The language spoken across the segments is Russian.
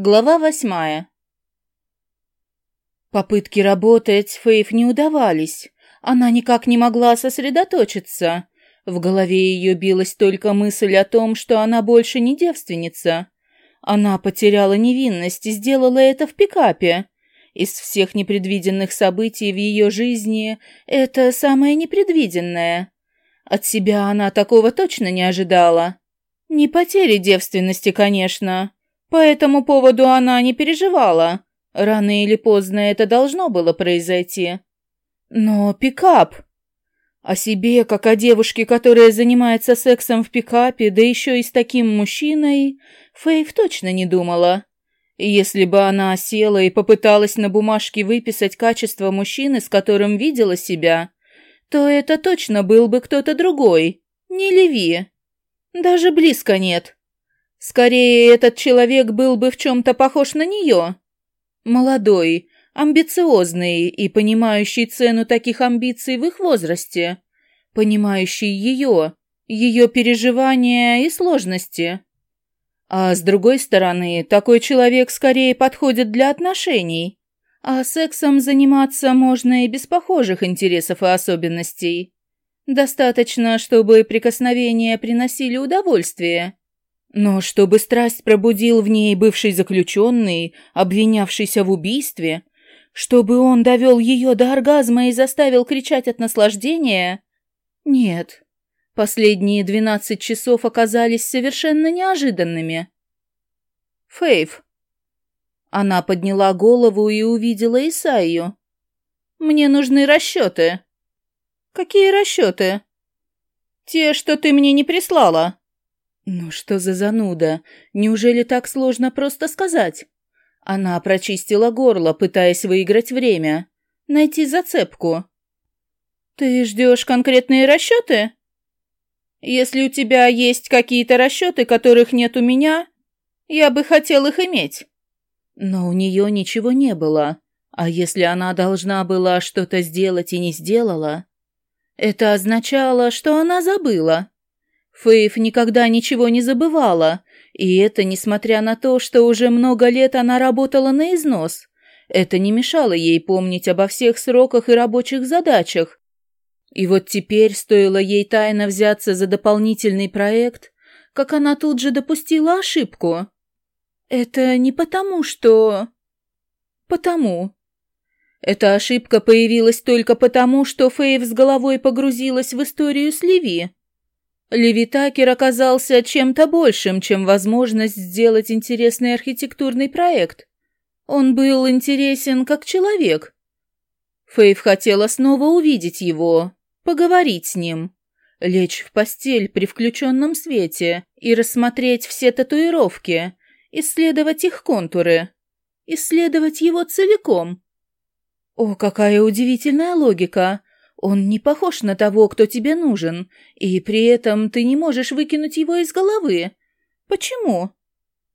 Глава восьмая. Попытки работать Фейв не удавались. Она никак не могла сосредоточиться. В голове ее билась только мысль о том, что она больше не девственница. Она потеряла невинность и сделала это в пикапе. Из всех непредвиденных событий в ее жизни это самое непредвиденное. От себя она такого точно не ожидала. Не потери девственности, конечно, по этому поводу она не переживала. Рано или поздно это должно было произойти. Но пикап... О себе, как о девушке, которая занимается сексом в пикапе, да еще и с таким мужчиной, Фейв точно не думала. Если бы она села и попыталась на бумажке выписать качество мужчины, с которым видела себя, то это точно был бы кто-то другой, не Леви. Даже близко нет. Скорее, этот человек был бы в чем-то похож на нее. Молодой, амбициозный и понимающий цену таких амбиций в их возрасте. Понимающий ее, ее переживания и сложности. А с другой стороны, такой человек скорее подходит для отношений. А сексом заниматься можно и без похожих интересов и особенностей. Достаточно, чтобы прикосновения приносили удовольствие. Но чтобы страсть пробудил в ней бывший заключенный, обвинявшийся в убийстве, чтобы он довел ее до оргазма и заставил кричать от наслаждения? Нет. Последние двенадцать часов оказались совершенно неожиданными. Фейв. Она подняла голову и увидела Исаию. «Мне нужны расчеты». «Какие расчеты?» «Те, что ты мне не прислала». Ну что за зануда? Неужели так сложно просто сказать? Она прочистила горло, пытаясь выиграть время. Найти зацепку. Ты ждешь конкретные расчеты? Если у тебя есть какие-то расчеты, которых нет у меня, я бы хотел их иметь. Но у нее ничего не было. А если она должна была что-то сделать и не сделала, это означало, что она забыла. Фейв никогда ничего не забывала, и это несмотря на то, что уже много лет она работала на износ. Это не мешало ей помнить обо всех сроках и рабочих задачах. И вот теперь стоило ей тайно взяться за дополнительный проект, как она тут же допустила ошибку. Это не потому, что... Потому. Эта ошибка появилась только потому, что Фейв с головой погрузилась в историю с Ливи. Левитакер оказался чем-то большим, чем возможность сделать интересный архитектурный проект. Он был интересен как человек. Фейв хотела снова увидеть его, поговорить с ним, лечь в постель при включенном свете и рассмотреть все татуировки, исследовать их контуры, исследовать его целиком. О, какая удивительная логика! Он не похож на того, кто тебе нужен, и при этом ты не можешь выкинуть его из головы. Почему?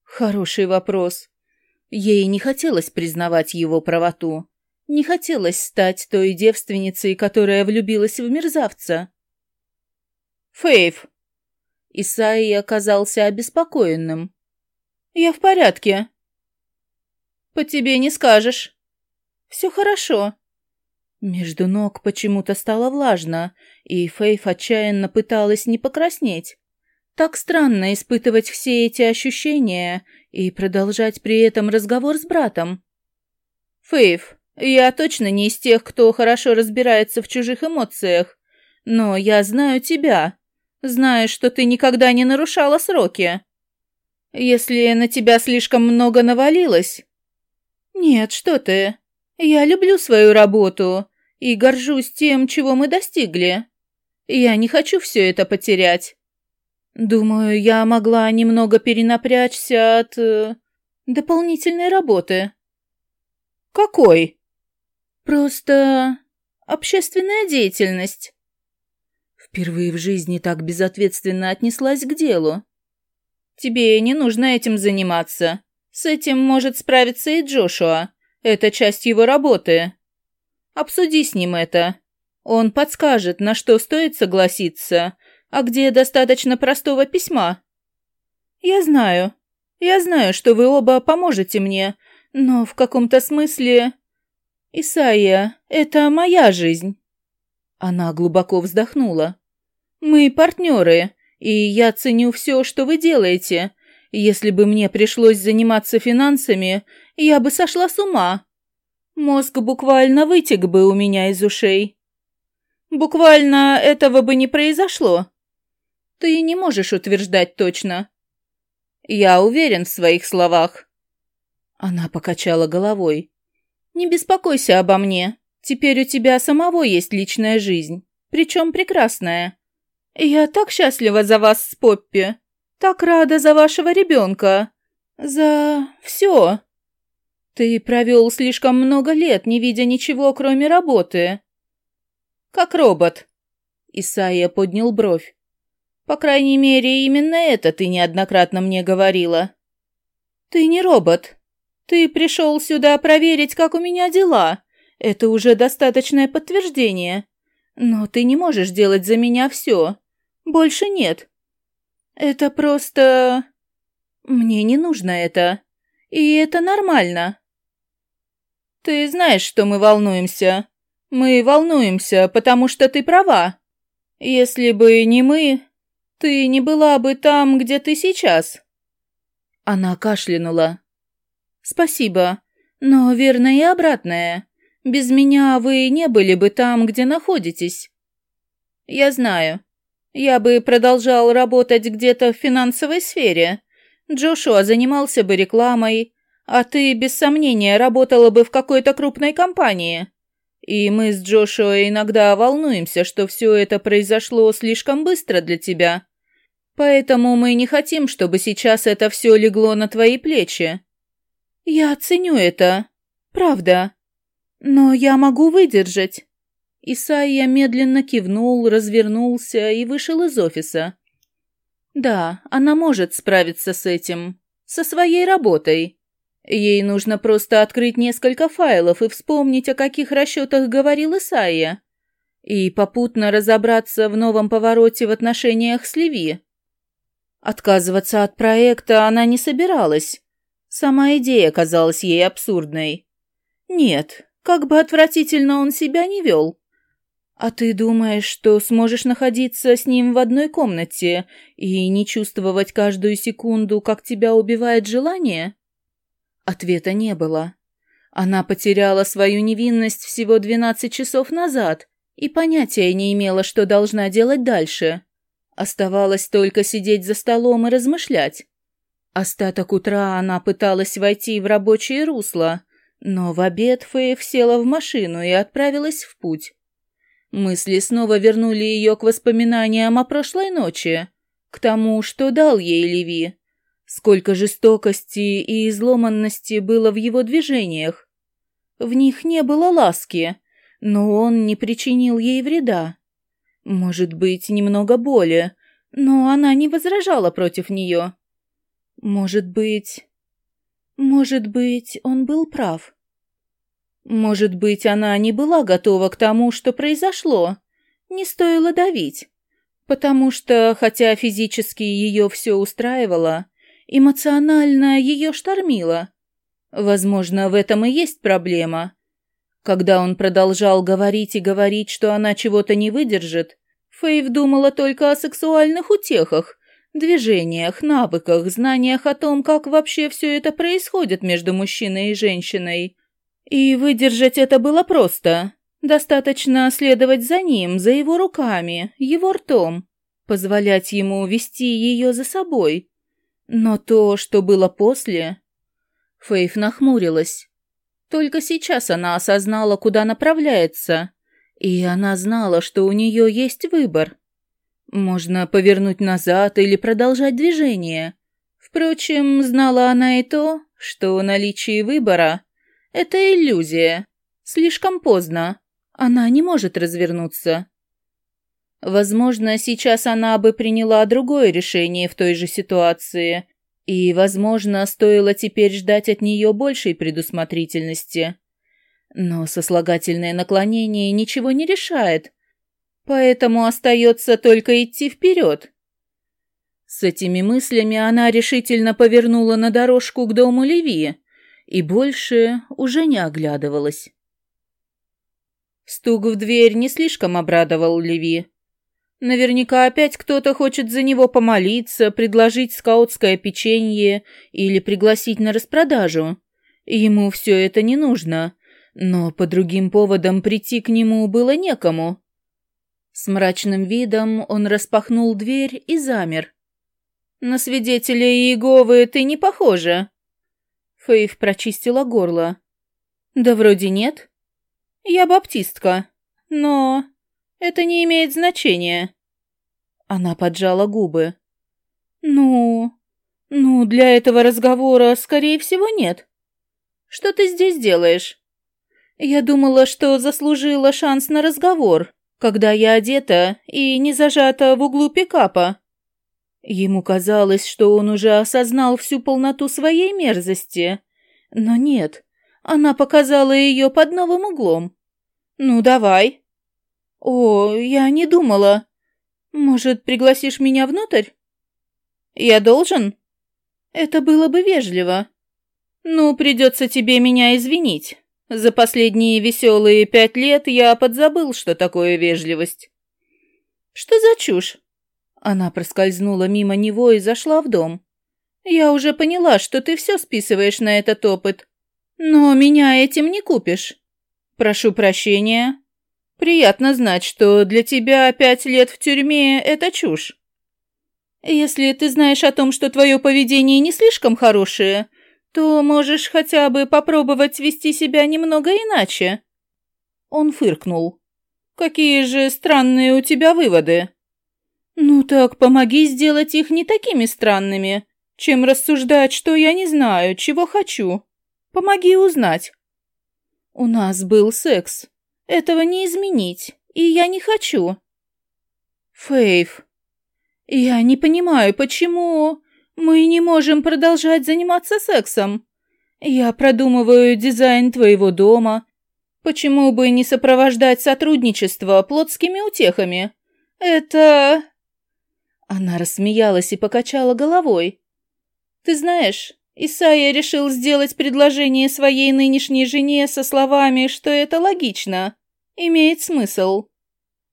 Хороший вопрос. Ей не хотелось признавать его правоту. Не хотелось стать той девственницей, которая влюбилась в мерзавца. Фейв. Исаи оказался обеспокоенным. Я в порядке. По тебе не скажешь. Все хорошо. Между ног почему-то стало влажно, и Фейф отчаянно пыталась не покраснеть. Так странно испытывать все эти ощущения и продолжать при этом разговор с братом. «Фейф, я точно не из тех, кто хорошо разбирается в чужих эмоциях, но я знаю тебя, знаю, что ты никогда не нарушала сроки. Если на тебя слишком много навалилось...» «Нет, что ты, я люблю свою работу» и горжусь тем, чего мы достигли. Я не хочу все это потерять. Думаю, я могла немного перенапрячься от... Э, дополнительной работы. Какой? Просто... общественная деятельность. Впервые в жизни так безответственно отнеслась к делу. Тебе не нужно этим заниматься. С этим может справиться и Джошуа. Это часть его работы. Обсуди с ним это. Он подскажет, на что стоит согласиться, а где достаточно простого письма. Я знаю. Я знаю, что вы оба поможете мне, но в каком-то смысле... Исайя, это моя жизнь. Она глубоко вздохнула. Мы партнеры, и я ценю все, что вы делаете. Если бы мне пришлось заниматься финансами, я бы сошла с ума. Мозг буквально вытек бы у меня из ушей. Буквально этого бы не произошло. Ты не можешь утверждать точно. Я уверен в своих словах. Она покачала головой. Не беспокойся обо мне. Теперь у тебя самого есть личная жизнь, причем прекрасная. Я так счастлива за вас с Поппи. Так рада за вашего ребенка. За все. Ты провел слишком много лет, не видя ничего, кроме работы. Как робот. Исайя поднял бровь. По крайней мере, именно это ты неоднократно мне говорила. Ты не робот. Ты пришел сюда проверить, как у меня дела. Это уже достаточное подтверждение. Но ты не можешь делать за меня все. Больше нет. Это просто... Мне не нужно это. И это нормально. Ты знаешь, что мы волнуемся. Мы волнуемся, потому что ты права. Если бы не мы, ты не была бы там, где ты сейчас. Она кашлянула. Спасибо, но верно и обратное. Без меня вы не были бы там, где находитесь. Я знаю. Я бы продолжал работать где-то в финансовой сфере. Джошуа занимался бы рекламой, а ты, без сомнения, работала бы в какой-то крупной компании. И мы с Джошуа иногда волнуемся, что все это произошло слишком быстро для тебя. Поэтому мы не хотим, чтобы сейчас это все легло на твои плечи. Я ценю это. Правда. Но я могу выдержать. Исайя медленно кивнул, развернулся и вышел из офиса. Да, она может справиться с этим. Со своей работой. Ей нужно просто открыть несколько файлов и вспомнить, о каких расчетах говорил Исайя. И попутно разобраться в новом повороте в отношениях с Леви. Отказываться от проекта она не собиралась. Сама идея казалась ей абсурдной. Нет, как бы отвратительно он себя не вел. А ты думаешь, что сможешь находиться с ним в одной комнате и не чувствовать каждую секунду, как тебя убивает желание? Ответа не было. Она потеряла свою невинность всего двенадцать часов назад и понятия не имела, что должна делать дальше. Оставалось только сидеть за столом и размышлять. Остаток утра она пыталась войти в рабочее русло, но в обед Фейв села в машину и отправилась в путь. Мысли снова вернули ее к воспоминаниям о прошлой ночи, к тому, что дал ей Леви. Сколько жестокости и изломанности было в его движениях. В них не было ласки, но он не причинил ей вреда. Может быть, немного боли, но она не возражала против нее. Может быть... Может быть, он был прав. Может быть, она не была готова к тому, что произошло. Не стоило давить. Потому что, хотя физически ее все устраивало, Эмоционально ее штормило. Возможно, в этом и есть проблема. Когда он продолжал говорить и говорить, что она чего-то не выдержит, Фейв думала только о сексуальных утехах, движениях, навыках, знаниях о том, как вообще все это происходит между мужчиной и женщиной. И выдержать это было просто. Достаточно следовать за ним, за его руками, его ртом, позволять ему вести ее за собой, но то, что было после... Фейф нахмурилась. Только сейчас она осознала, куда направляется, и она знала, что у нее есть выбор. Можно повернуть назад или продолжать движение. Впрочем, знала она и то, что наличие выбора — это иллюзия. Слишком поздно. Она не может развернуться. Возможно, сейчас она бы приняла другое решение в той же ситуации, и, возможно, стоило теперь ждать от нее большей предусмотрительности. Но сослагательное наклонение ничего не решает, поэтому остается только идти вперед. С этими мыслями она решительно повернула на дорожку к дому Леви и больше уже не оглядывалась. Стук в дверь не слишком обрадовал Леви. Наверняка опять кто-то хочет за него помолиться, предложить скаутское печенье или пригласить на распродажу. Ему все это не нужно, но по другим поводам прийти к нему было некому. С мрачным видом он распахнул дверь и замер. «На свидетеля Иеговы ты не похожа». Фейв прочистила горло. «Да вроде нет. Я баптистка. Но это не имеет значения». Она поджала губы. «Ну... ну, для этого разговора, скорее всего, нет. Что ты здесь делаешь?» «Я думала, что заслужила шанс на разговор, когда я одета и не зажата в углу пикапа». Ему казалось, что он уже осознал всю полноту своей мерзости. Но нет, она показала ее под новым углом. «Ну, давай». «О, я не думала. Может, пригласишь меня внутрь?» «Я должен?» «Это было бы вежливо». «Ну, придется тебе меня извинить. За последние веселые пять лет я подзабыл, что такое вежливость». «Что за чушь?» Она проскользнула мимо него и зашла в дом. «Я уже поняла, что ты все списываешь на этот опыт. Но меня этим не купишь. Прошу прощения, Приятно знать, что для тебя пять лет в тюрьме – это чушь. Если ты знаешь о том, что твое поведение не слишком хорошее, то можешь хотя бы попробовать вести себя немного иначе». Он фыркнул. «Какие же странные у тебя выводы?» «Ну так помоги сделать их не такими странными, чем рассуждать, что я не знаю, чего хочу. Помоги узнать». «У нас был секс. Этого не изменить, и я не хочу. Фейв, я не понимаю, почему мы не можем продолжать заниматься сексом. Я продумываю дизайн твоего дома. Почему бы не сопровождать сотрудничество плотскими утехами? Это... Она рассмеялась и покачала головой. Ты знаешь, Исайя решил сделать предложение своей нынешней жене со словами, что это логично, имеет смысл.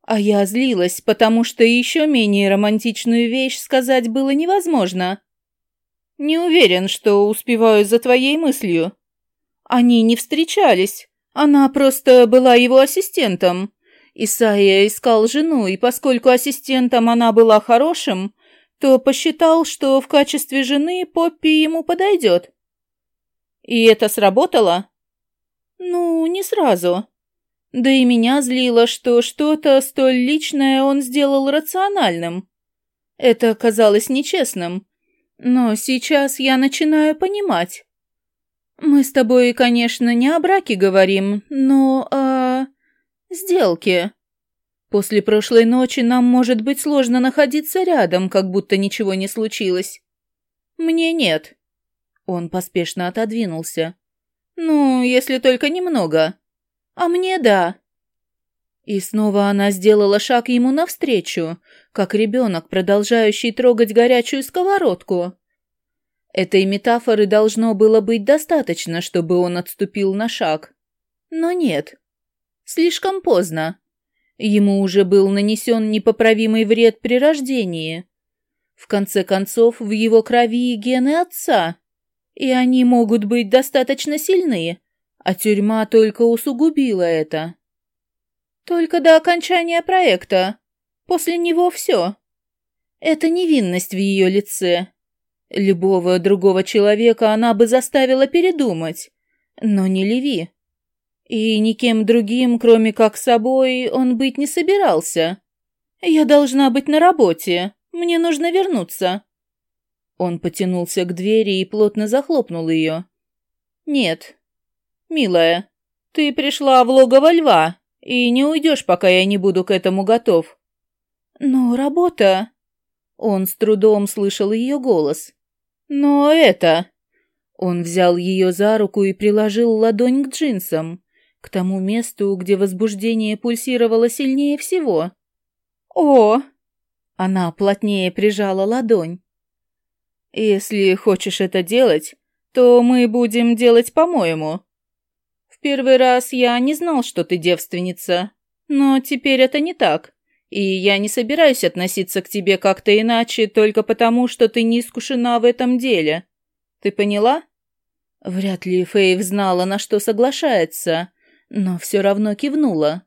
А я злилась, потому что еще менее романтичную вещь сказать было невозможно. Не уверен, что успеваю за твоей мыслью. Они не встречались, она просто была его ассистентом. Исайя искал жену, и поскольку ассистентом она была хорошим, то посчитал, что в качестве жены Поппи ему подойдет. И это сработало? Ну, не сразу. Да и меня злило, что что-то столь личное он сделал рациональным. Это казалось нечестным. Но сейчас я начинаю понимать. Мы с тобой, конечно, не о браке говорим, но о... сделке. После прошлой ночи нам может быть сложно находиться рядом, как будто ничего не случилось. Мне нет. Он поспешно отодвинулся. Ну, если только немного. А мне да. И снова она сделала шаг ему навстречу, как ребенок, продолжающий трогать горячую сковородку. Этой метафоры должно было быть достаточно, чтобы он отступил на шаг. Но нет. Слишком поздно. Ему уже был нанесен непоправимый вред при рождении. В конце концов, в его крови гены отца, и они могут быть достаточно сильны, а тюрьма только усугубила это. Только до окончания проекта. После него все. Это невинность в ее лице. Любого другого человека она бы заставила передумать, но не Леви. И никем другим, кроме как собой, он быть не собирался. Я должна быть на работе. Мне нужно вернуться. Он потянулся к двери и плотно захлопнул ее. Нет. Милая, ты пришла в логово льва и не уйдешь, пока я не буду к этому готов. Но работа... Он с трудом слышал ее голос. Но это... Он взял ее за руку и приложил ладонь к джинсам к тому месту, где возбуждение пульсировало сильнее всего. «О!» Она плотнее прижала ладонь. Если хочешь это делать, то мы будем делать по-моему. В первый раз я не знал, что ты девственница, но теперь это не так, и я не собираюсь относиться к тебе как-то иначе только потому, что ты не искушена в этом деле. Ты поняла? Вряд ли Фейв знала, на что соглашается, но все равно кивнула.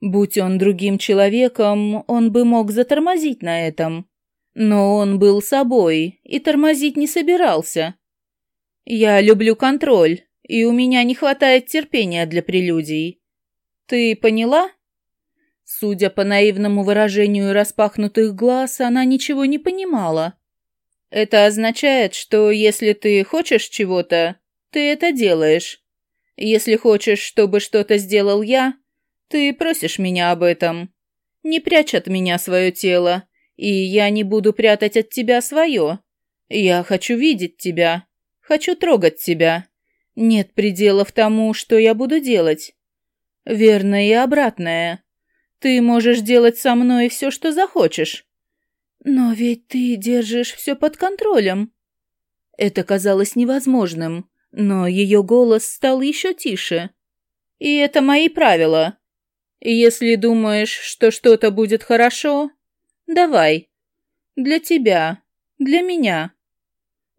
Будь он другим человеком, он бы мог затормозить на этом. Но он был собой и тормозить не собирался. Я люблю контроль, и у меня не хватает терпения для прелюдий. Ты поняла? Судя по наивному выражению распахнутых глаз, она ничего не понимала. Это означает, что если ты хочешь чего-то, ты это делаешь. Если хочешь, чтобы что-то сделал я, ты просишь меня об этом. Не прячь от меня свое тело, и я не буду прятать от тебя свое. Я хочу видеть тебя, хочу трогать тебя. Нет пределов тому, что я буду делать. Верно и обратное. Ты можешь делать со мной все, что захочешь. Но ведь ты держишь все под контролем. Это казалось невозможным, но ее голос стал еще тише. И это мои правила. Если думаешь, что что-то будет хорошо, давай. Для тебя, для меня.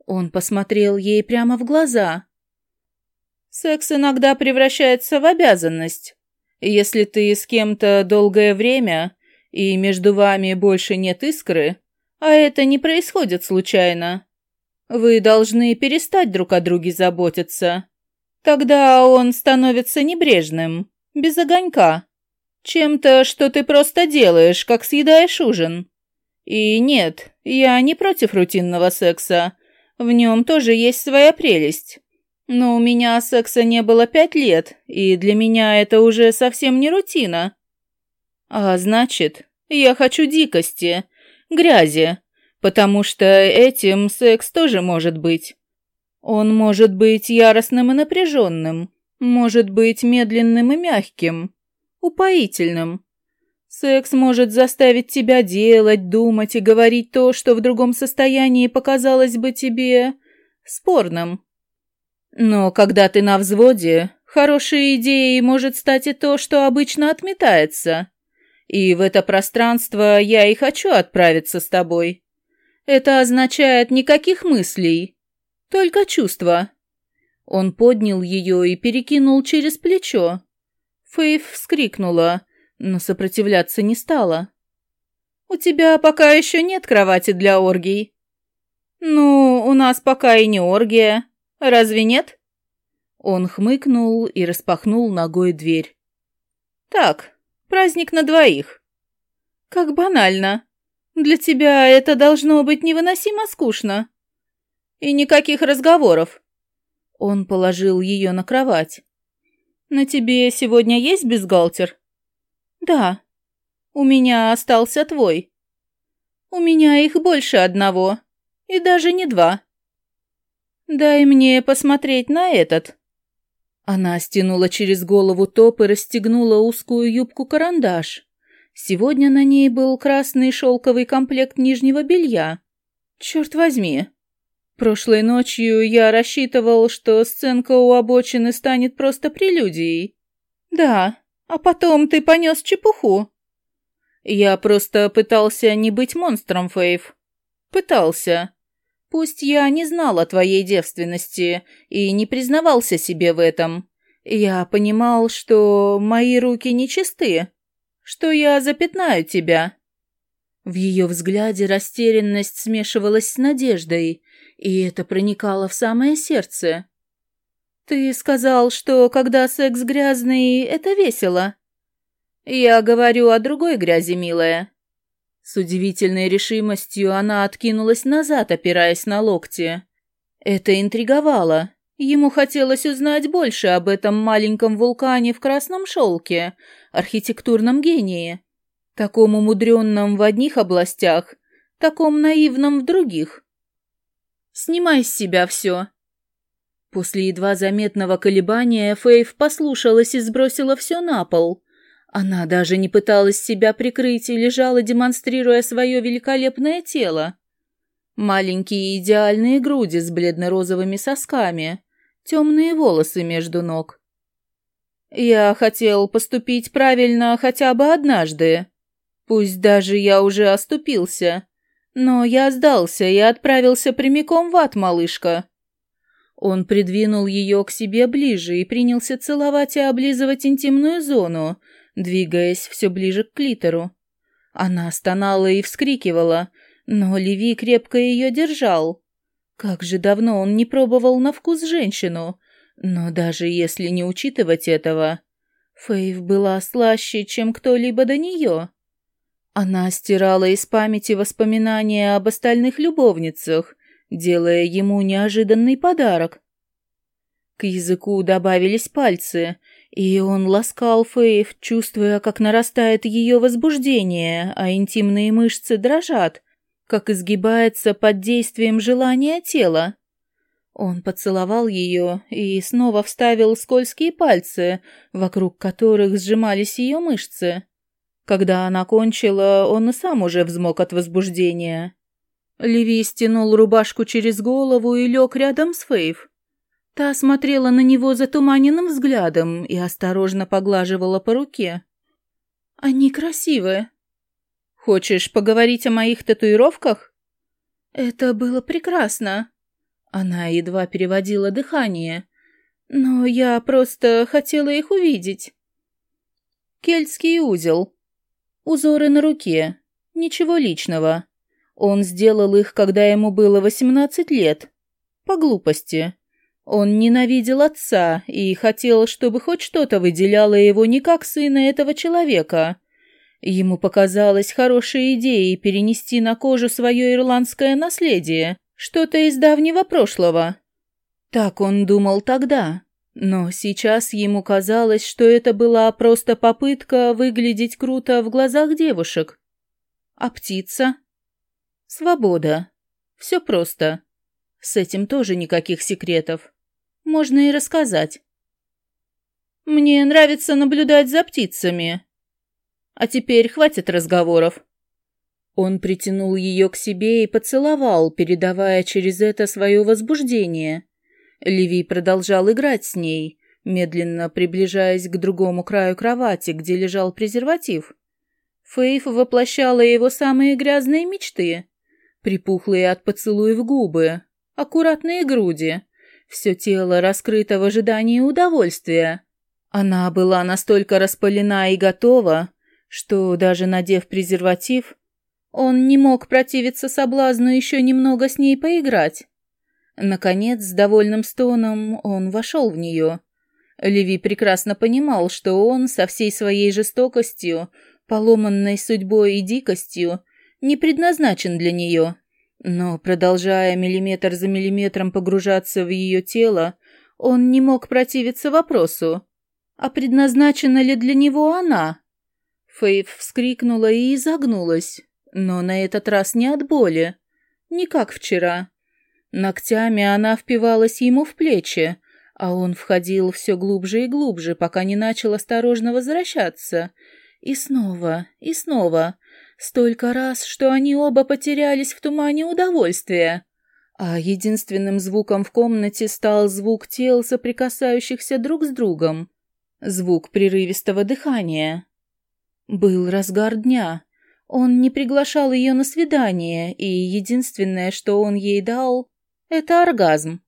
Он посмотрел ей прямо в глаза. Секс иногда превращается в обязанность. Если ты с кем-то долгое время, и между вами больше нет искры, а это не происходит случайно, вы должны перестать друг о друге заботиться. Тогда он становится небрежным, без огонька. Чем-то, что ты просто делаешь, как съедаешь ужин. И нет, я не против рутинного секса. В нем тоже есть своя прелесть. Но у меня секса не было пять лет, и для меня это уже совсем не рутина. А значит, я хочу дикости, грязи, потому что этим секс тоже может быть. Он может быть яростным и напряженным, может быть медленным и мягким упоительным. Секс может заставить тебя делать, думать и говорить то, что в другом состоянии показалось бы тебе спорным. Но когда ты на взводе, хорошей идеей может стать и то, что обычно отметается. И в это пространство я и хочу отправиться с тобой. Это означает никаких мыслей, только чувства. Он поднял ее и перекинул через плечо. Фейв вскрикнула, но сопротивляться не стала. «У тебя пока еще нет кровати для оргий». «Ну, у нас пока и не оргия. Разве нет?» Он хмыкнул и распахнул ногой дверь. «Так, праздник на двоих». «Как банально. Для тебя это должно быть невыносимо скучно». «И никаких разговоров». Он положил ее на кровать. «На тебе сегодня есть бюстгальтер?» «Да. У меня остался твой. У меня их больше одного. И даже не два. Дай мне посмотреть на этот». Она стянула через голову топ и расстегнула узкую юбку-карандаш. Сегодня на ней был красный шелковый комплект нижнего белья. Черт возьми, Прошлой ночью я рассчитывал, что сценка у обочины станет просто прелюдией. Да, а потом ты понес чепуху. Я просто пытался не быть монстром, Фейв. Пытался. Пусть я не знал о твоей девственности и не признавался себе в этом. Я понимал, что мои руки нечисты, что я запятнаю тебя. В ее взгляде растерянность смешивалась с надеждой, и это проникало в самое сердце. «Ты сказал, что когда секс грязный, это весело». «Я говорю о другой грязи, милая». С удивительной решимостью она откинулась назад, опираясь на локти. Это интриговало. Ему хотелось узнать больше об этом маленьком вулкане в красном шелке, архитектурном гении, таком умудренном в одних областях, таком наивном в других. Снимай с себя все». После едва заметного колебания Фейв послушалась и сбросила все на пол. Она даже не пыталась себя прикрыть и лежала, демонстрируя свое великолепное тело. Маленькие идеальные груди с бледно-розовыми сосками, темные волосы между ног. Я хотел поступить правильно хотя бы однажды. Пусть даже я уже оступился. Но я сдался и отправился прямиком в ад, малышка. Он придвинул ее к себе ближе и принялся целовать и облизывать интимную зону, двигаясь все ближе к клитору. Она стонала и вскрикивала, но Леви крепко ее держал. Как же давно он не пробовал на вкус женщину, но даже если не учитывать этого, Фейв была слаще, чем кто-либо до нее. Она стирала из памяти воспоминания об остальных любовницах, делая ему неожиданный подарок. К языку добавились пальцы, и он ласкал Фейв, чувствуя, как нарастает ее возбуждение, а интимные мышцы дрожат, как изгибается под действием желания тела. Он поцеловал ее и снова вставил скользкие пальцы, вокруг которых сжимались ее мышцы. Когда она кончила, он и сам уже взмок от возбуждения. Леви стянул рубашку через голову и лег рядом с Фейв. Та смотрела на него затуманенным взглядом и осторожно поглаживала по руке. «Они красивые. Хочешь поговорить о моих татуировках?» «Это было прекрасно». Она едва переводила дыхание. «Но я просто хотела их увидеть». Кельтский узел. Узоры на руке. Ничего личного. Он сделал их, когда ему было восемнадцать лет. По глупости. Он ненавидел отца и хотел, чтобы хоть что-то выделяло его не как сына этого человека. Ему показалось хорошей идеей перенести на кожу свое ирландское наследие, что-то из давнего прошлого. Так он думал тогда, но сейчас ему казалось, что это была просто попытка выглядеть круто в глазах девушек. А птица? Свобода. Все просто. С этим тоже никаких секретов. Можно и рассказать. Мне нравится наблюдать за птицами. А теперь хватит разговоров. Он притянул ее к себе и поцеловал, передавая через это свое возбуждение. Леви продолжал играть с ней, медленно приближаясь к другому краю кровати, где лежал презерватив. Фейф воплощала его самые грязные мечты припухлые от поцелуев губы, аккуратные груди, все тело раскрыто в ожидании удовольствия. Она была настолько распалена и готова, что, даже надев презерватив, он не мог противиться соблазну еще немного с ней поиграть. Наконец, с довольным стоном он вошел в нее. Леви прекрасно понимал, что он со всей своей жестокостью, поломанной судьбой и дикостью, не предназначен для нее. Но, продолжая миллиметр за миллиметром погружаться в ее тело, он не мог противиться вопросу, а предназначена ли для него она? Фейв вскрикнула и изогнулась, но на этот раз не от боли, не как вчера. Ногтями она впивалась ему в плечи, а он входил все глубже и глубже, пока не начал осторожно возвращаться. И снова, и снова, Столько раз, что они оба потерялись в тумане удовольствия. А единственным звуком в комнате стал звук тел, соприкасающихся друг с другом. Звук прерывистого дыхания. Был разгар дня. Он не приглашал ее на свидание, и единственное, что он ей дал, — это оргазм.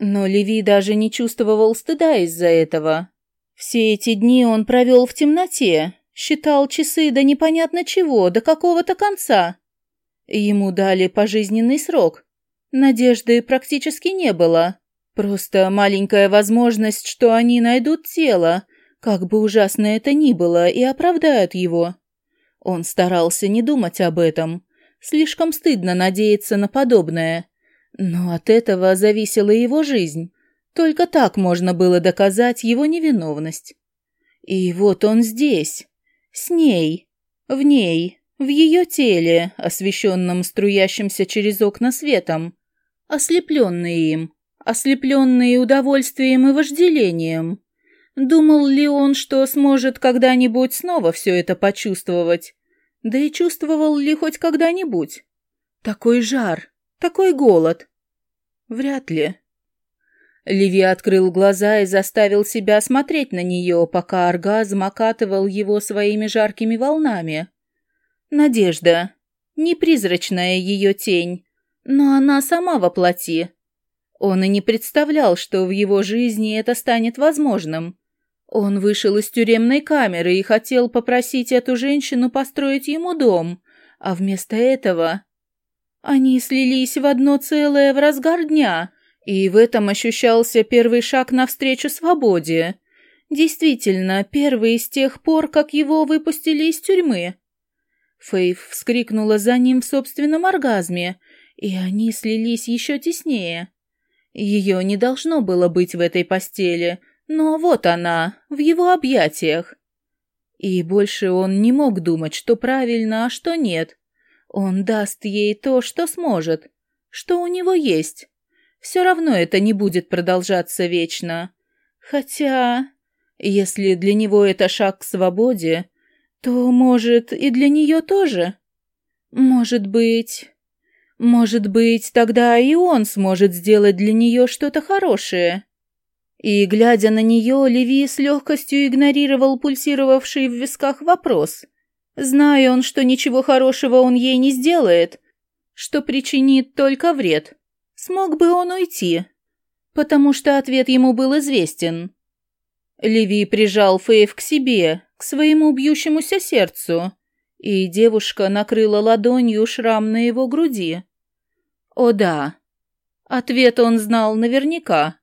Но Леви даже не чувствовал стыда из-за этого. Все эти дни он провел в темноте, Считал часы до непонятно чего, до какого-то конца. Ему дали пожизненный срок. Надежды практически не было. Просто маленькая возможность, что они найдут тело, как бы ужасно это ни было, и оправдают его. Он старался не думать об этом. Слишком стыдно надеяться на подобное. Но от этого зависела его жизнь. Только так можно было доказать его невиновность. И вот он здесь. С ней, в ней, в ее теле, освещенном струящимся через окна светом, ослепленный им, ослепленный удовольствием и вожделением. Думал ли он, что сможет когда-нибудь снова все это почувствовать? Да и чувствовал ли хоть когда-нибудь? Такой жар, Такой голод. Вряд ли. Леви открыл глаза и заставил себя смотреть на нее, пока оргазм окатывал его своими жаркими волнами. Надежда. Не призрачная ее тень, но она сама воплоти. Он и не представлял, что в его жизни это станет возможным. Он вышел из тюремной камеры и хотел попросить эту женщину построить ему дом, а вместо этого... Они слились в одно целое в разгар дня, и в этом ощущался первый шаг навстречу свободе. Действительно, первый с тех пор, как его выпустили из тюрьмы. Фейв вскрикнула за ним в собственном оргазме, и они слились еще теснее. Ее не должно было быть в этой постели, но вот она, в его объятиях. И больше он не мог думать, что правильно, а что нет. Он даст ей то, что сможет, что у него есть. Все равно это не будет продолжаться вечно. Хотя, если для него это шаг к свободе, то, может, и для нее тоже? Может быть... Может быть, тогда и он сможет сделать для нее что-то хорошее. И, глядя на нее, Леви с легкостью игнорировал пульсировавший в висках вопрос. Зная он, что ничего хорошего он ей не сделает, что причинит только вред, смог бы он уйти, потому что ответ ему был известен. Леви прижал Фейв к себе, к своему бьющемуся сердцу, и девушка накрыла ладонью шрам на его груди. О да, ответ он знал наверняка.